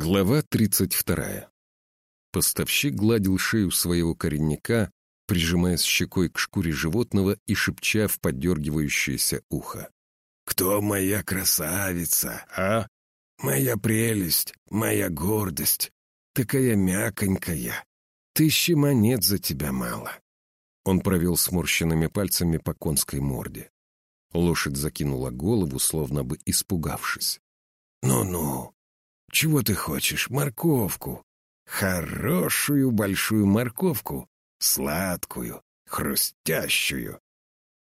Глава 32. Поставщик гладил шею своего коренника, прижимаясь щекой к шкуре животного и шепча в поддергивающееся ухо. «Кто моя красавица, а? Моя прелесть, моя гордость, такая мяконькая. Тысячи монет за тебя мало». Он провел сморщенными пальцами по конской морде. Лошадь закинула голову, словно бы испугавшись. «Ну-ну, чего ты хочешь? Морковку. Хорошую большую морковку. Сладкую, хрустящую.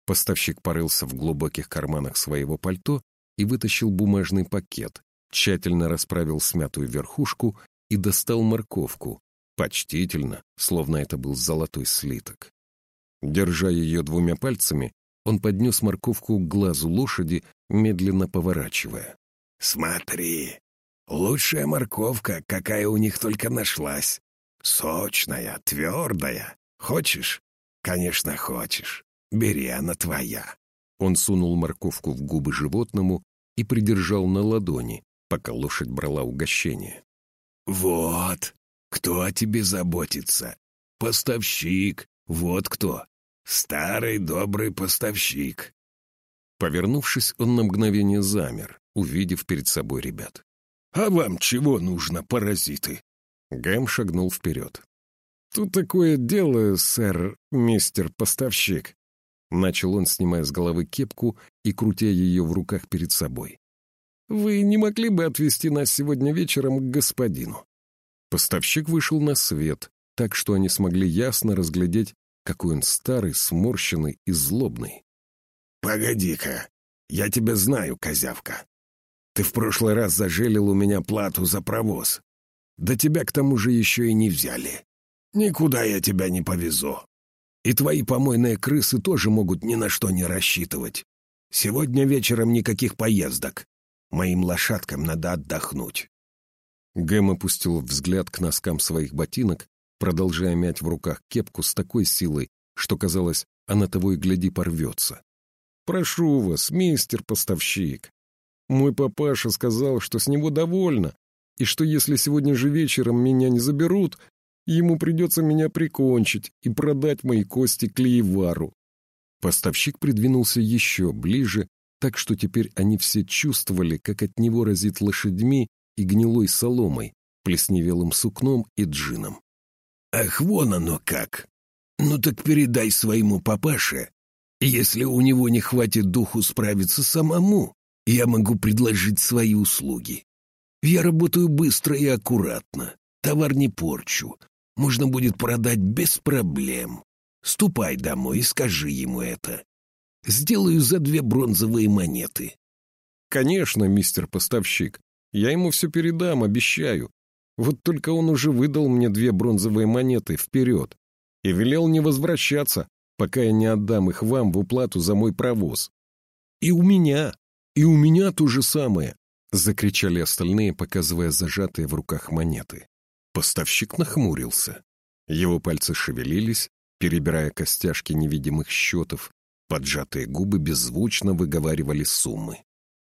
Поставщик порылся в глубоких карманах своего пальто и вытащил бумажный пакет, тщательно расправил смятую верхушку и достал морковку, почтительно, словно это был золотой слиток. Держа ее двумя пальцами, он поднес морковку к глазу лошади, медленно поворачивая. «Смотри, Лучшая морковка, какая у них только нашлась. Сочная, твердая. Хочешь? Конечно, хочешь. Бери, она твоя. Он сунул морковку в губы животному и придержал на ладони, пока лошадь брала угощение. «Вот, кто о тебе заботится? Поставщик, вот кто. Старый добрый поставщик». Повернувшись, он на мгновение замер, увидев перед собой ребят. «А вам чего нужно, паразиты?» Гэм шагнул вперед. «Тут такое дело, сэр, мистер поставщик». Начал он, снимая с головы кепку и крутя ее в руках перед собой. «Вы не могли бы отвезти нас сегодня вечером к господину?» Поставщик вышел на свет, так что они смогли ясно разглядеть, какой он старый, сморщенный и злобный. «Погоди-ка, я тебя знаю, козявка. Ты в прошлый раз зажелил у меня плату за провоз. Да тебя к тому же еще и не взяли. Никуда я тебя не повезу. И твои помойные крысы тоже могут ни на что не рассчитывать. Сегодня вечером никаких поездок. Моим лошадкам надо отдохнуть». Гэм опустил взгляд к носкам своих ботинок, продолжая мять в руках кепку с такой силой, что, казалось, она того и гляди порвется. «Прошу вас, мистер поставщик, мой папаша сказал, что с него довольно, и что если сегодня же вечером меня не заберут, ему придется меня прикончить и продать мои кости Клеевару. Поставщик придвинулся еще ближе, так что теперь они все чувствовали, как от него разит лошадьми и гнилой соломой, плесневелым сукном и джином. «Ах, вон оно как! Ну так передай своему папаше, если у него не хватит духу справиться самому, я могу предложить свои услуги. Я работаю быстро и аккуратно, товар не порчу, можно будет продать без проблем. Ступай домой и скажи ему это. Сделаю за две бронзовые монеты. Конечно, мистер поставщик, я ему все передам, обещаю. Вот только он уже выдал мне две бронзовые монеты вперед и велел не возвращаться, пока я не отдам их вам в уплату за мой провоз. И у меня «И у меня то же самое!» — закричали остальные, показывая зажатые в руках монеты. Поставщик нахмурился. Его пальцы шевелились, перебирая костяшки невидимых счетов, поджатые губы беззвучно выговаривали суммы.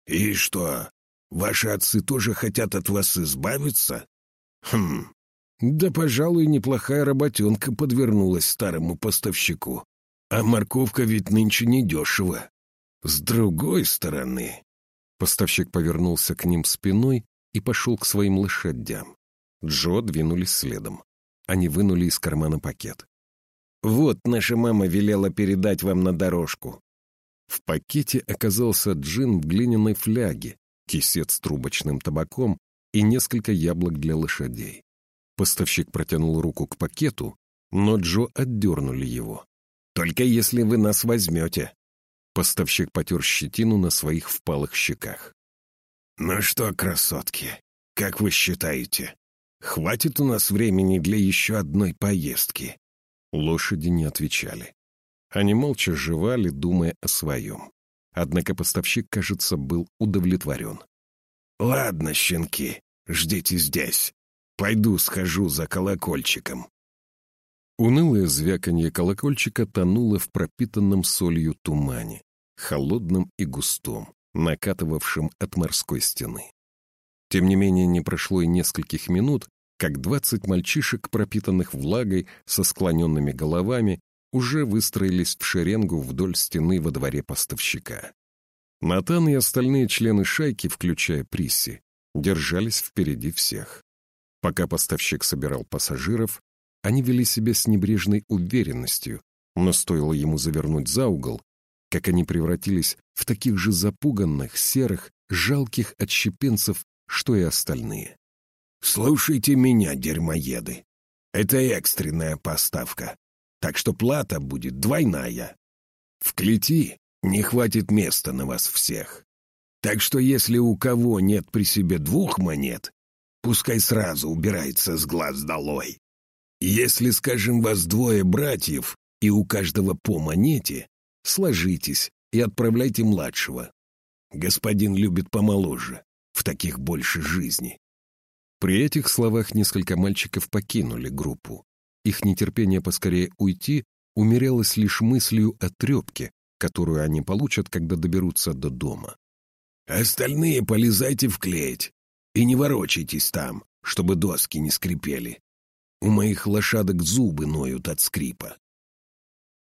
«И что, ваши отцы тоже хотят от вас избавиться?» «Хм, да, пожалуй, неплохая работенка подвернулась старому поставщику. А морковка ведь нынче недешево. С другой стороны... Поставщик повернулся к ним спиной и пошел к своим лошадям. Джо двинулись следом. Они вынули из кармана пакет. «Вот наша мама велела передать вам на дорожку». В пакете оказался джин в глиняной фляге, кисет с трубочным табаком и несколько яблок для лошадей. Поставщик протянул руку к пакету, но Джо отдернули его. «Только если вы нас возьмете», Поставщик потер щетину на своих впалых щеках. «Ну что, красотки, как вы считаете, хватит у нас времени для еще одной поездки?» Лошади не отвечали. Они молча жевали, думая о своем. Однако поставщик, кажется, был удовлетворен. «Ладно, щенки, ждите здесь. Пойду схожу за колокольчиком». Унылое звяканье колокольчика тонуло в пропитанном солью тумане холодным и густом, накатывавшим от морской стены. Тем не менее, не прошло и нескольких минут, как двадцать мальчишек, пропитанных влагой, со склоненными головами, уже выстроились в шеренгу вдоль стены во дворе поставщика. Натан и остальные члены шайки, включая Присси, держались впереди всех. Пока поставщик собирал пассажиров, они вели себя с небрежной уверенностью, но стоило ему завернуть за угол, как они превратились в таких же запуганных, серых, жалких отщепенцев, что и остальные. «Слушайте меня, дерьмоеды. Это экстренная поставка, так что плата будет двойная. В клети не хватит места на вас всех. Так что если у кого нет при себе двух монет, пускай сразу убирается с глаз долой. Если, скажем, вас двое братьев, и у каждого по монете, сложитесь и отправляйте младшего. Господин любит помоложе, в таких больше жизни. При этих словах несколько мальчиков покинули группу. Их нетерпение поскорее уйти умерялось лишь мыслью о трепке, которую они получат, когда доберутся до дома. «Остальные полезайте в клеть и не ворочайтесь там, чтобы доски не скрипели. У моих лошадок зубы ноют от скрипа».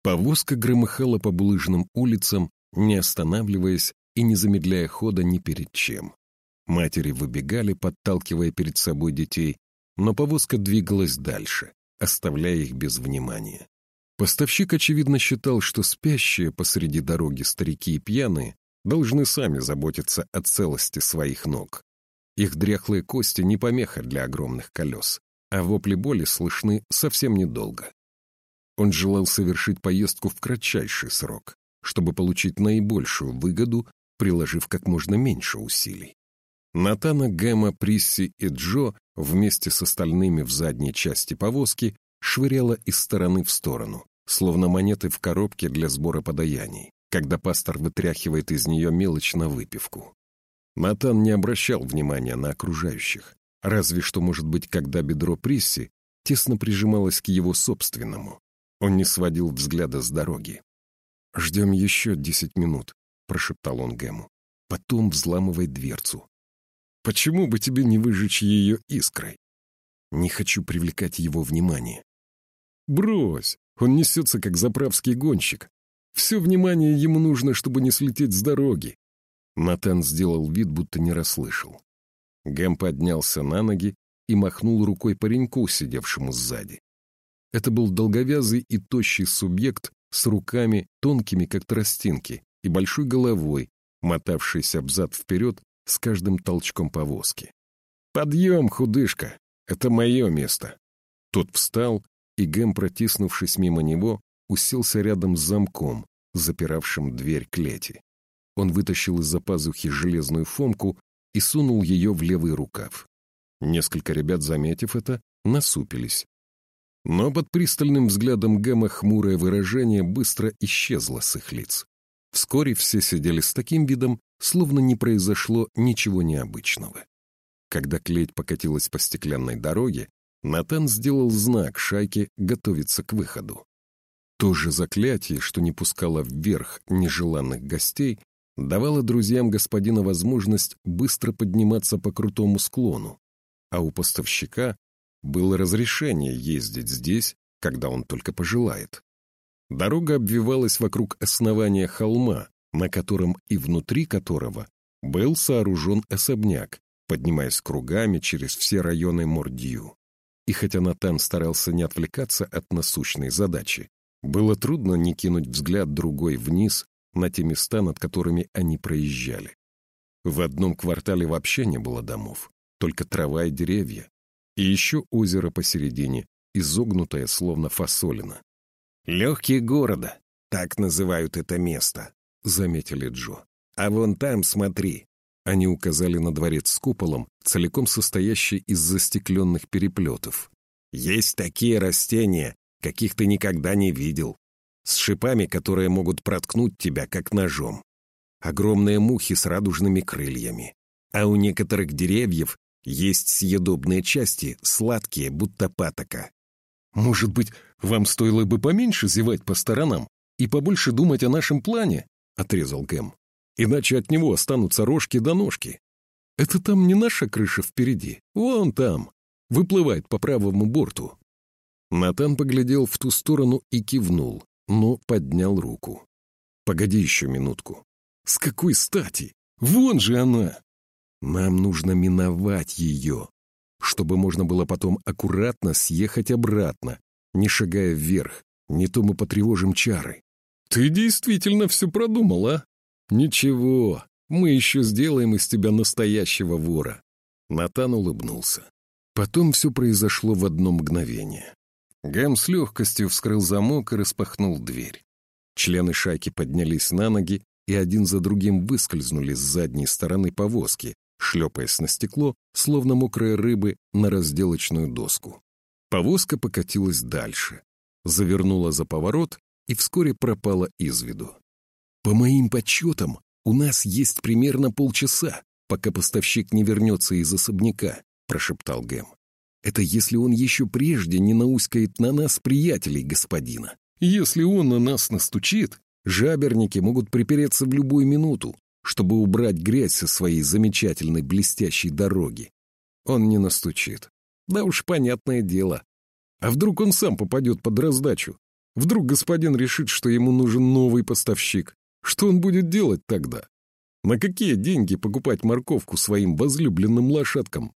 Повозка громыхала по булыжным улицам, не останавливаясь и не замедляя хода ни перед чем. Матери выбегали, подталкивая перед собой детей, но повозка двигалась дальше, оставляя их без внимания. Поставщик, очевидно, считал, что спящие посреди дороги старики и пьяные должны сами заботиться о целости своих ног. Их дряхлые кости не помеха для огромных колес, а вопли боли слышны совсем недолго. Он желал совершить поездку в кратчайший срок, чтобы получить наибольшую выгоду, приложив как можно меньше усилий. Натана, Гэма, Присси и Джо вместе с остальными в задней части повозки швыряла из стороны в сторону, словно монеты в коробке для сбора подаяний, когда пастор вытряхивает из нее мелочь на выпивку. Натан не обращал внимания на окружающих, разве что, может быть, когда бедро Присси тесно прижималось к его собственному. Он не сводил взгляда с дороги. «Ждем еще десять минут», — прошептал он Гэму. «Потом взламывай дверцу. Почему бы тебе не выжечь ее искрой? Не хочу привлекать его внимание. Брось, он несется, как заправский гонщик. Все внимание ему нужно, чтобы не слететь с дороги. Натан сделал вид, будто не расслышал. Гэм поднялся на ноги и махнул рукой пареньку, сидевшему сзади. Это был долговязый и тощий субъект с руками, тонкими, как тростинки, и большой головой, мотавшийся взад-вперед с каждым толчком повозки. «Подъем, худышка! Это мое место!» Тот встал, и Гэм, протиснувшись мимо него, уселся рядом с замком, запиравшим дверь клети. Он вытащил из-за пазухи железную фомку и сунул ее в левый рукав. Несколько ребят, заметив это, насупились. Но под пристальным взглядом Гэма хмурое выражение быстро исчезло с их лиц. Вскоре все сидели с таким видом, словно не произошло ничего необычного. Когда клеть покатилась по стеклянной дороге, Натан сделал знак шайке готовиться к выходу. То же заклятие, что не пускало вверх нежеланных гостей, давало друзьям господина возможность быстро подниматься по крутому склону, а у поставщика было разрешение ездить здесь, когда он только пожелает. Дорога обвивалась вокруг основания холма, на котором и внутри которого был сооружен особняк, поднимаясь кругами через все районы Мордью. И хотя Натан старался не отвлекаться от насущной задачи, было трудно не кинуть взгляд другой вниз на те места, над которыми они проезжали. В одном квартале вообще не было домов, только трава и деревья, и еще озеро посередине, изогнутое, словно фасолина. «Легкие города», так называют это место», — заметили Джо. «А вон там, смотри». Они указали на дворец с куполом, целиком состоящий из застекленных переплетов. «Есть такие растения, каких ты никогда не видел, с шипами, которые могут проткнуть тебя, как ножом. Огромные мухи с радужными крыльями. А у некоторых деревьев есть съедобные части, сладкие, будто патока. Может быть, вам стоило бы поменьше зевать по сторонам и побольше думать о нашем плане?» — отрезал Гэм. «Иначе от него останутся рожки до ножки». Это там не наша крыша впереди, вон там, выплывает по правому борту». Натан поглядел в ту сторону и кивнул, но поднял руку. «Погоди еще минутку. С какой стати? Вон же она!» «Нам нужно миновать ее, чтобы можно было потом аккуратно съехать обратно, не шагая вверх, не то мы потревожим чары». «Ты действительно все продумал, а?» «Ничего, мы еще сделаем из тебя настоящего вора». Натан улыбнулся. Потом все произошло в одно мгновение. Гэм с легкостью вскрыл замок и распахнул дверь. Члены шайки поднялись на ноги и один за другим выскользнули с задней стороны повозки, шлепаясь на стекло, словно мокрые рыбы на разделочную доску. Повозка покатилась дальше, завернула за поворот и вскоре пропала из виду. «По моим подсчетам, у нас есть примерно полчаса, пока поставщик не вернется из особняка», — прошептал Гэм. «Это если он еще прежде не науськает на нас приятелей господина. Если он на нас настучит, жаберники могут припереться в любую минуту, чтобы убрать грязь со своей замечательной блестящей дороги. Он не настучит. Да уж понятное дело. А вдруг он сам попадет под раздачу? Вдруг господин решит, что ему нужен новый поставщик? Что он будет делать тогда? На какие деньги покупать морковку своим возлюбленным лошадкам?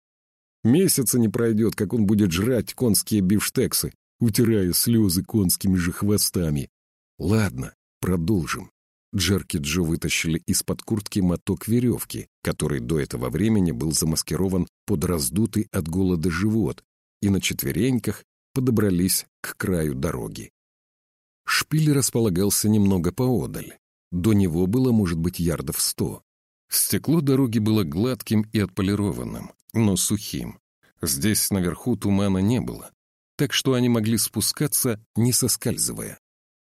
Месяца не пройдет, как он будет жрать конские бифштексы, утирая слезы конскими же хвостами. Ладно, продолжим. Джерки Джо вытащили из-под куртки моток веревки, который до этого времени был замаскирован под раздутый от голода живот, и на четвереньках подобрались к краю дороги. Шпиль располагался немного поодаль. До него было, может быть, ярдов сто. Стекло дороги было гладким и отполированным, но сухим. Здесь наверху тумана не было, так что они могли спускаться, не соскальзывая.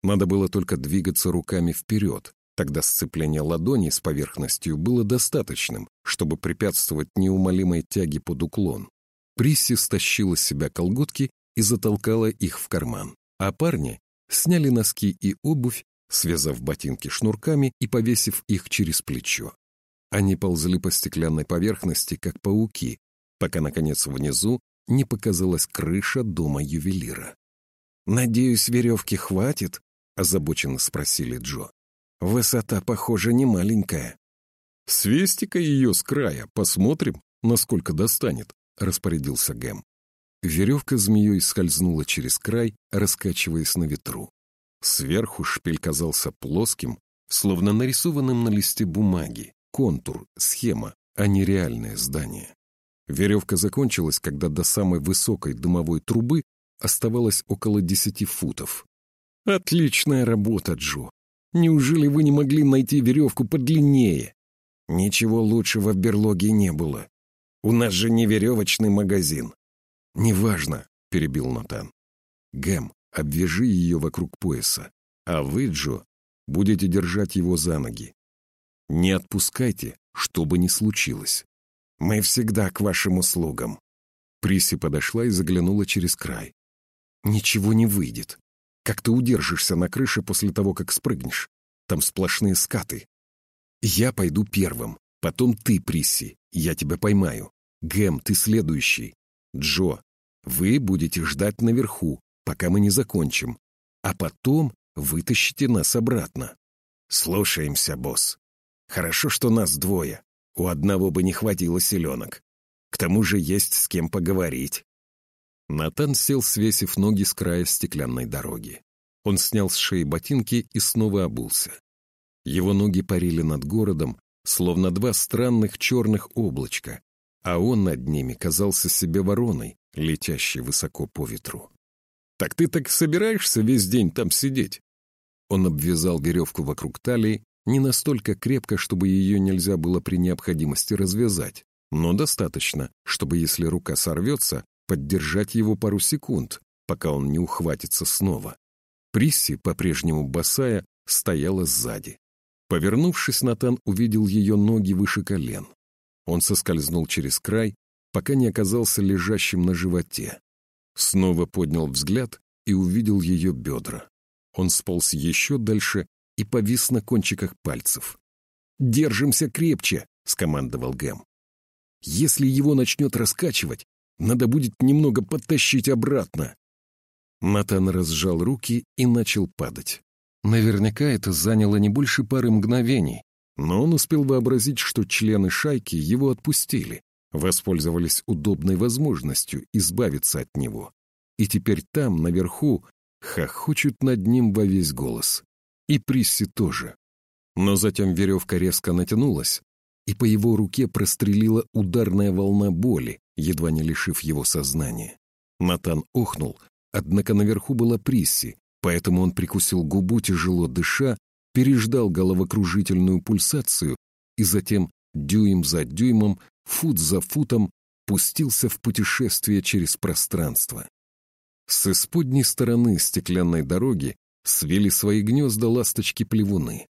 Надо было только двигаться руками вперед, тогда сцепление ладоней с поверхностью было достаточным, чтобы препятствовать неумолимой тяге под уклон. Присси стащила с себя колготки и затолкала их в карман, а парни сняли носки и обувь, связав ботинки шнурками и повесив их через плечо. Они ползли по стеклянной поверхности, как пауки, пока, наконец, внизу не показалась крыша дома ювелира. «Надеюсь, веревки хватит?» — озабоченно спросили Джо. «Высота, похоже, не маленькая». «Свести-ка ее с края, посмотрим, насколько достанет», — распорядился Гэм. Веревка змеей скользнула через край, раскачиваясь на ветру. Сверху шпиль казался плоским, словно нарисованным на листе бумаги, контур, схема, а не реальное здание. Веревка закончилась, когда до самой высокой дымовой трубы оставалось около десяти футов. «Отличная работа, Джо! Неужели вы не могли найти веревку подлиннее?» «Ничего лучшего в берлоге не было. У нас же не веревочный магазин». «Неважно», — перебил Натан. «Гэм, обвяжи ее вокруг пояса, а вы, Джо, будете держать его за ноги. Не отпускайте, что бы ни случилось. Мы всегда к вашим услугам». Приси подошла и заглянула через край. «Ничего не выйдет. Как ты удержишься на крыше после того, как спрыгнешь? Там сплошные скаты. Я пойду первым, потом ты, Приси, я тебя поймаю. Гэм, ты следующий. Джо, вы будете ждать наверху, пока мы не закончим, а потом вытащите нас обратно. Слушаемся, босс. Хорошо, что нас двое. У одного бы не хватило селенок. К тому же есть с кем поговорить. Натан сел, свесив ноги с края стеклянной дороги. Он снял с шеи ботинки и снова обулся. Его ноги парили над городом, словно два странных черных облачка, а он над ними казался себе вороной, летящей высоко по ветру. «Так ты так собираешься весь день там сидеть?» Он обвязал веревку вокруг талии, не настолько крепко, чтобы ее нельзя было при необходимости развязать, но достаточно, чтобы, если рука сорвется, поддержать его пару секунд, пока он не ухватится снова. Присси, по-прежнему босая, стояла сзади. Повернувшись, Натан увидел ее ноги выше колен. Он соскользнул через край, пока не оказался лежащим на животе. Снова поднял взгляд и увидел ее бедра. Он сполз еще дальше и повис на кончиках пальцев. «Держимся крепче!» — скомандовал Гэм. Если его начнет раскачивать, надо будет немного подтащить обратно. Натан разжал руки и начал падать. Наверняка это заняло не больше пары мгновений, но он успел вообразить, что члены шайки его отпустили, воспользовались удобной возможностью избавиться от него. И теперь там, наверху, хохочут над ним во весь голос. И Присси тоже. Но затем веревка резко натянулась, и по его руке прострелила ударная волна боли, едва не лишив его сознания. Натан охнул, однако наверху была Присси, поэтому он прикусил губу, тяжело дыша, переждал головокружительную пульсацию и затем, дюйм за дюймом, фут за футом, пустился в путешествие через пространство. С исподней стороны стеклянной дороги свели свои гнезда ласточки-плевуны.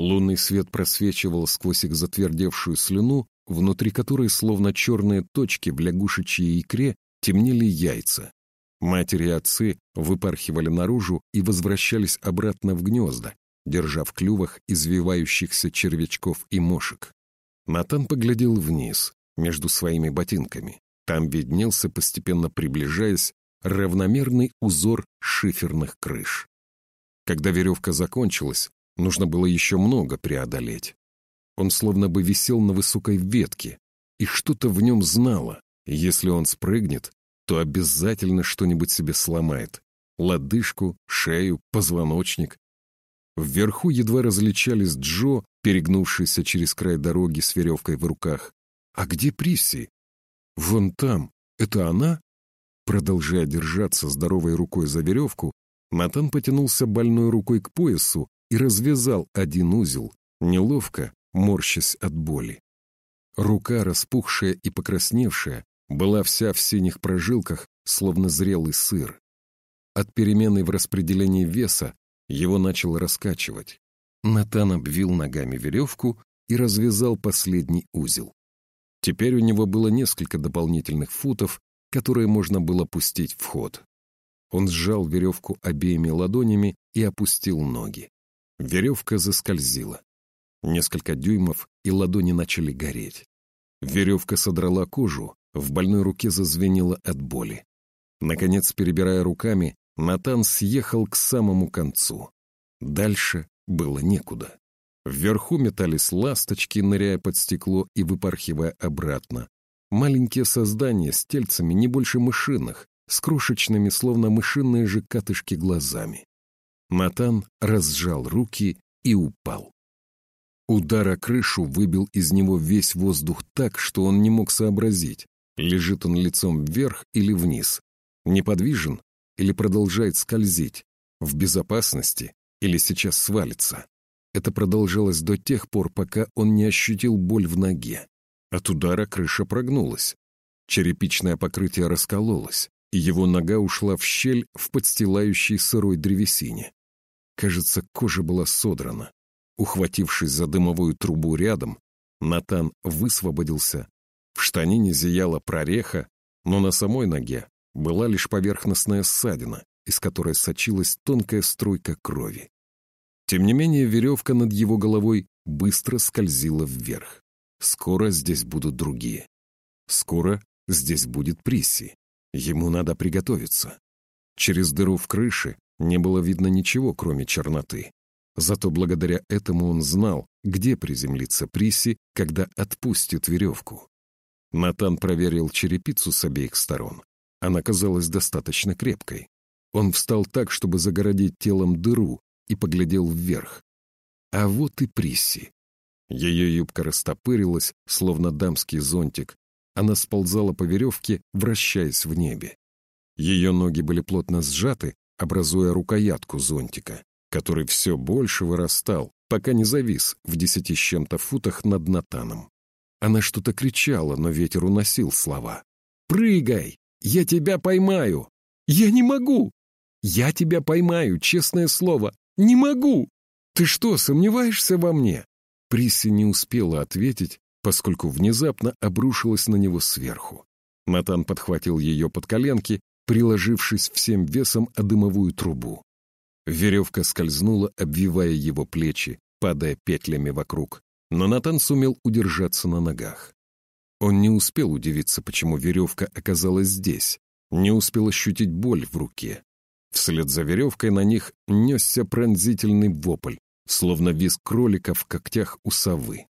Лунный свет просвечивал сквозь их затвердевшую слюну, внутри которой, словно черные точки в лягушечьей икре, темнели яйца. Матери и отцы выпархивали наружу и возвращались обратно в гнезда, держа в клювах извивающихся червячков и мошек. Натан поглядел вниз, между своими ботинками. Там виднелся, постепенно приближаясь, равномерный узор шиферных крыш. Когда веревка закончилась, нужно было еще много преодолеть. Он словно бы висел на высокой ветке, и что-то в нем знало. Если он спрыгнет, то обязательно что-нибудь себе сломает. Лодыжку, шею, позвоночник. Вверху едва различались Джо, перегнувшийся через край дороги с веревкой в руках. А где Присси? Вон там. Это она? Продолжая держаться здоровой рукой за веревку, Натан потянулся больной рукой к поясу и развязал один узел, неловко, морщась от боли. Рука, распухшая и покрасневшая, была вся в синих прожилках, словно зрелый сыр. От перемены в распределении веса его начал раскачивать. Натан обвил ногами веревку и развязал последний узел. Теперь у него было несколько дополнительных футов, которые можно было пустить в ход. Он сжал веревку обеими ладонями и опустил ноги. Веревка заскользила. Несколько дюймов, и ладони начали гореть. Веревка содрала кожу, в больной руке зазвенело от боли. Наконец, перебирая руками, Натан съехал к самому концу. Дальше было некуда. Вверху метались ласточки, ныряя под стекло и выпархивая обратно. Маленькие создания с тельцами не больше мышиных, с крошечными, словно мышиные же катышки, глазами. Натан разжал руки и упал. Удар о крышу выбил из него весь воздух так, что он не мог сообразить, лежит он лицом вверх или вниз, неподвижен или продолжает скользить, в безопасности или сейчас свалится. Это продолжалось до тех пор, пока он не ощутил боль в ноге. От удара крыша прогнулась. Черепичное покрытие раскололось, и его нога ушла в щель в подстилающей сырой древесине. Кажется, кожа была содрана. Ухватившись за дымовую трубу рядом, Натан высвободился. В штанине зияла прореха, но на самой ноге была лишь поверхностная ссадина, из которой сочилась тонкая струйка крови. Тем не менее, веревка над его головой быстро скользила вверх. Скоро здесь будут другие. Скоро здесь будет Присси. Ему надо приготовиться. Через дыру в крыше не было видно ничего, кроме черноты. Зато благодаря этому он знал, где приземлится Присси, когда отпустит веревку. Натан проверил черепицу с обеих сторон. Она казалась достаточно крепкой. Он встал так, чтобы загородить телом дыру, и поглядел вверх. А вот и Присси. Ее юбка растопырилась, словно дамский зонтик. Она сползала по веревке, вращаясь в небе. Ее ноги были плотно сжаты, образуя рукоятку зонтика, который все больше вырастал, пока не завис в десяти с чем-то футах над Натаном. Она что-то кричала, но ветер уносил слова. «Прыгай! Я тебя поймаю! Я не могу! Я тебя поймаю, честное слово! «Не могу!» «Ты что, сомневаешься во мне?» Присси не успела ответить, поскольку внезапно обрушилась на него сверху. Натан подхватил ее под коленки, приложившись всем весом о дымовую трубу. Веревка скользнула, обвивая его плечи, падая петлями вокруг, но Натан сумел удержаться на ногах. Он не успел удивиться, почему веревка оказалась здесь, не успел ощутить боль в руке. Вслед за веревкой на них несся пронзительный вопль, словно визг кролика в когтях у совы.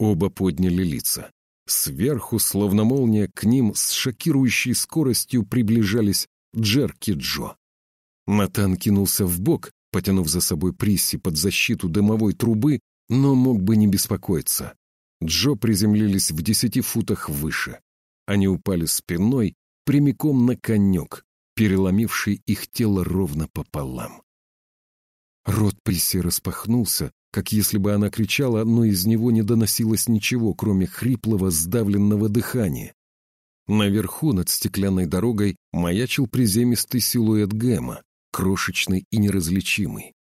Оба подняли лица. Сверху, словно молния, к ним с шокирующей скоростью приближались Джерки Джо. Натан кинулся в бок, потянув за собой Присси под защиту дымовой трубы, но мог бы не беспокоиться. Джо приземлились в десяти футах выше. Они упали спиной прямиком на конек, переломивший их тело ровно пополам. Рот Присси распахнулся, как если бы она кричала, но из него не доносилось ничего, кроме хриплого, сдавленного дыхания. Наверху, над стеклянной дорогой, маячил приземистый силуэт Гэма, крошечный и неразличимый.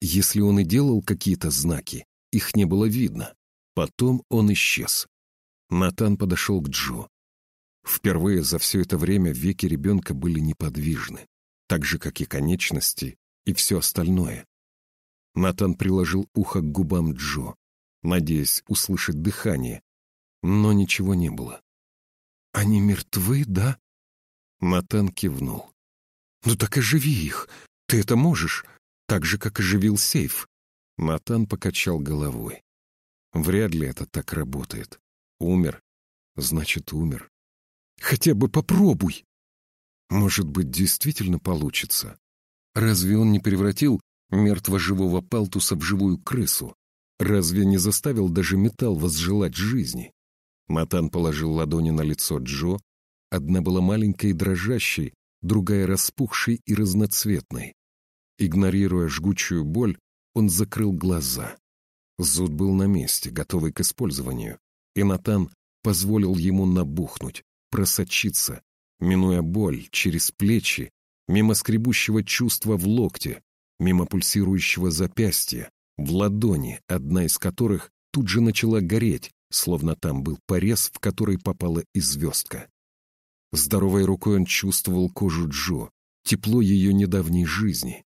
Если он и делал какие-то знаки, их не было видно. Потом он исчез. Натан подошел к Джо. Впервые за все это время веки ребенка были неподвижны, так же, как и конечности и все остальное. Натан приложил ухо к губам Джо, надеясь услышать дыхание, но ничего не было. «Они мертвы, да?» Натан кивнул. «Ну так оживи их. Ты это можешь. Так же, как оживил сейф». Натан покачал головой. «Вряд ли это так работает. Умер. Значит, умер. Хотя бы попробуй. Может быть, действительно получится. Разве он не превратил мертво-живого палтуса в живую крысу? Разве не заставил даже металл возжелать жизни? Матан положил ладони на лицо Джо. Одна была маленькой и дрожащей, другая распухшей и разноцветной. Игнорируя жгучую боль, он закрыл глаза. Зуд был на месте, готовый к использованию, и Натан позволил ему набухнуть, просочиться, минуя боль через плечи, мимо скребущего чувства в локте, мимо пульсирующего запястья, в ладони, одна из которых тут же начала гореть, словно там был порез, в который попала и звездка. Здоровой рукой он чувствовал кожу Джо, тепло ее недавней жизни.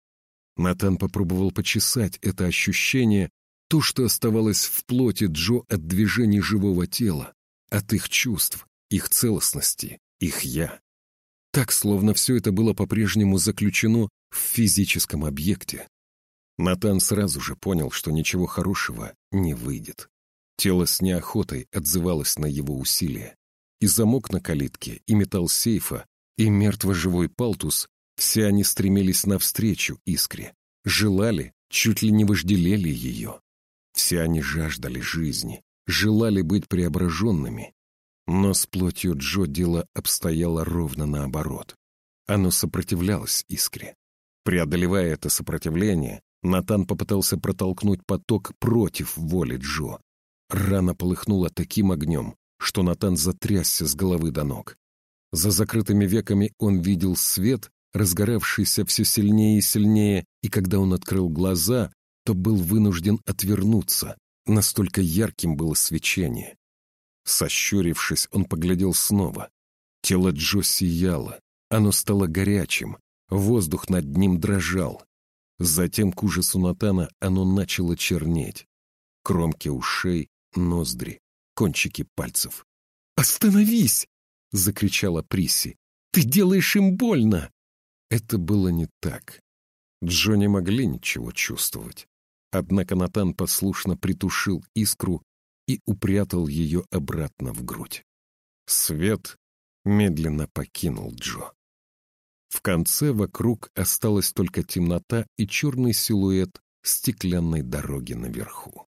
Натан попробовал почесать это ощущение, то, что оставалось в плоти Джо от движений живого тела, от их чувств, их целостности, их «я». Так, словно все это было по-прежнему заключено в физическом объекте. Натан сразу же понял, что ничего хорошего не выйдет. Тело с неохотой отзывалось на его усилия и замок на калитке, и металл сейфа, и мертво-живой палтус, все они стремились навстречу искре, желали, чуть ли не вожделели ее. Все они жаждали жизни, желали быть преображенными. Но с плотью Джо дело обстояло ровно наоборот. Оно сопротивлялось искре. Преодолевая это сопротивление, Натан попытался протолкнуть поток против воли Джо. Рана полыхнула таким огнем, что Натан затрясся с головы до ног. За закрытыми веками он видел свет, разгоравшийся все сильнее и сильнее, и когда он открыл глаза, то был вынужден отвернуться, настолько ярким было свечение. Сощурившись, он поглядел снова. Тело Джо сияло, оно стало горячим, воздух над ним дрожал. Затем к ужасу Натана оно начало чернеть. Кромки ушей, ноздри, кончики пальцев. «Остановись!» — закричала Приси. «Ты делаешь им больно!» Это было не так. Джо не могли ничего чувствовать. Однако Натан послушно притушил искру и упрятал ее обратно в грудь. Свет медленно покинул Джо. В конце вокруг осталась только темнота и черный силуэт стеклянной дороги наверху.